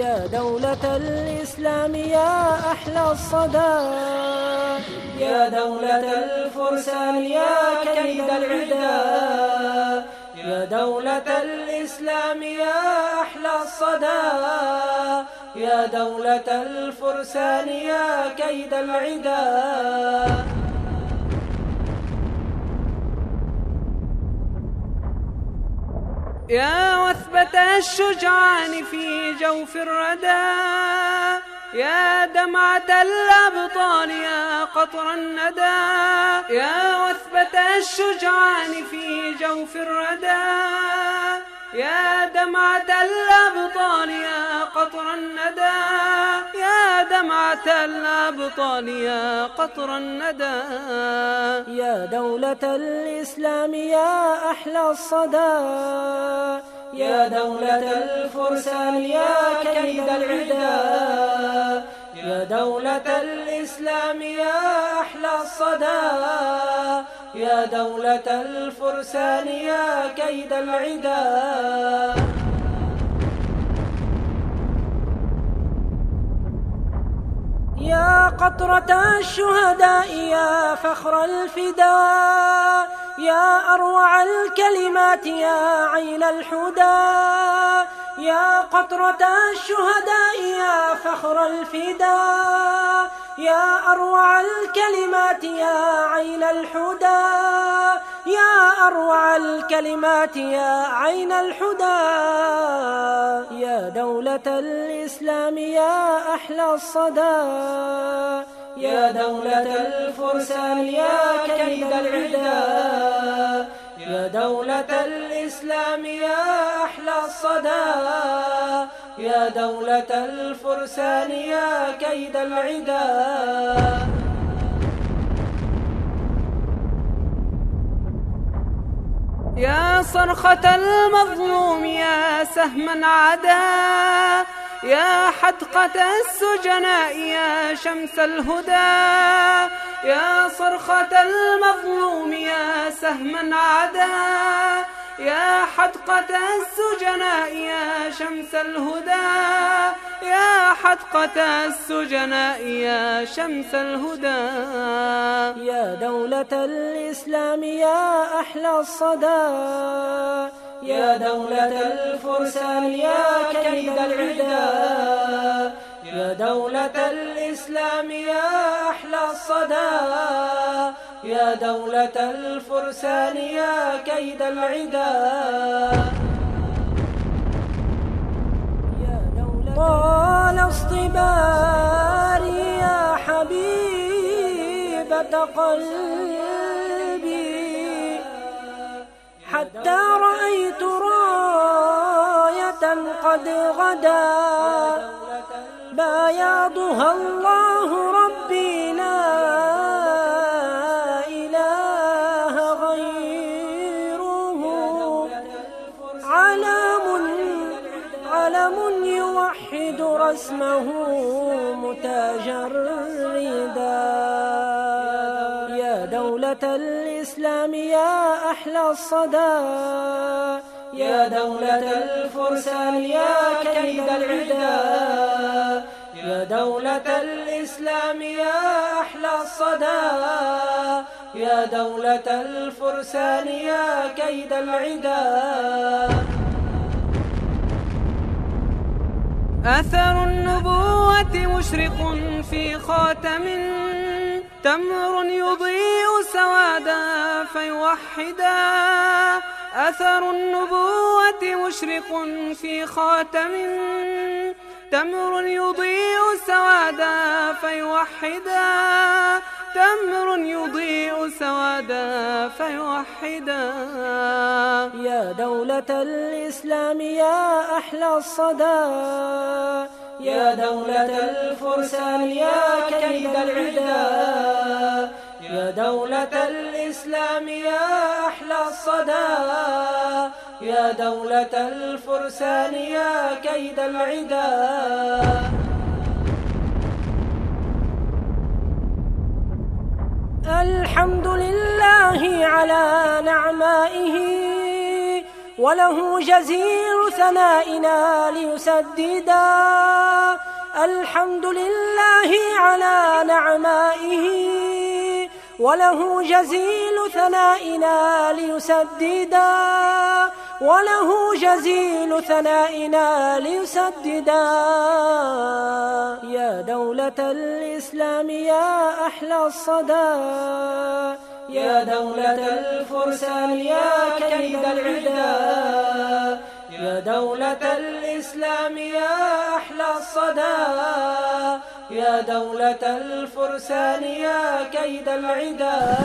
يا دولة الإسلام يا أحلى الصدى. يا دولة الفرسان يا كيد العدا. يا دولة الإسلام يا أحلى الصدى. يا دولة الفرسان يا كيد العدا. يا وثبة الشجعان في جوف الردى. يا دمعة الأبطال يا قطر الندى. يا وثبة الشجعان في جوف الردى. يا دمعة الأبطال يا قطر الندى. دمعة الأبطال يا قطر الندى. يا دولة الإسلام يا أحلى الصدى. يا دولة الفرسان يا كيد العدا. يا دولة الإسلام يا أحلى الصدى. يا دولة الفرسان يا كيد العدا. يا قطرة الشهداء يا فخر الفداء يا أروع الكلمات يا عين الحدى يا قطرة الشهداء يا فخر الفداء. يا أروع الكلمات يا عين الحدى. يا أروع الكلمات يا عين الحدى. يا دولة الإسلام يا أحلى الصدى. يا دولة الفرسان يا كيد العدا. يا دولة الإسلام يا أحلى الصدى. يا دولة الفرسان يا كيد العدا. يا صرخة المظلوم يا سهما عدا. يا حدقة السجناء يا شمس الهدى. يا صرخة المظلوم يا سهما عدا. حدقة السجناء يا شمس الهدى يا حدقة السجناء يا شمس الهدى. يا دولة الإسلام يا أحلى الصدى يا دولة الفرسان يا كيد العدا. يا دولة الإسلام يا أحلى الصدى يا دولة الفرسان يا كيد العدا. طال اصطباري يا حبيبة قلبي. حتى رأيت راية قد غدا. بياضها الله ربي لا إله غيره علم علم يوحد رسمه متجردا. يا دولة الإسلام يا أحلى الصدى. يا دولة الفرسان يا كيد العدا يا دولة الإسلام يا أحلى الصدى يا دولة الفرسان يا كيد العدا. أثر النبوة مشرق في خاتم تمر يضيء سوادا فيوحدا. أثر النبوة مشرق في خاتم تمر يضيء سوادا فيوحدا. تمر يضيء سوادا فيوحدا. يا دولة الإسلام يا أحلى الصدى. يا دولة الفرسان يا كيد العدا. يا دولة الإسلام يا أحلى الصدى. يا دولة الفرسان يا كيد العدا. الحمد لله على نعمائه وله جزيل ثنائنا ليسددا. الحمد لله على نعمائه وله جزيل ثنائنا ليسددا. وله جزيل ثنائنا ليسددا. يا دولة الإسلام يا أحلى الصدى. يا دولة الفرسان يا كيد العدا. يا دولة الإسلام يا أحلى الصدى. يا دولة الفرسان يا كيد العدا.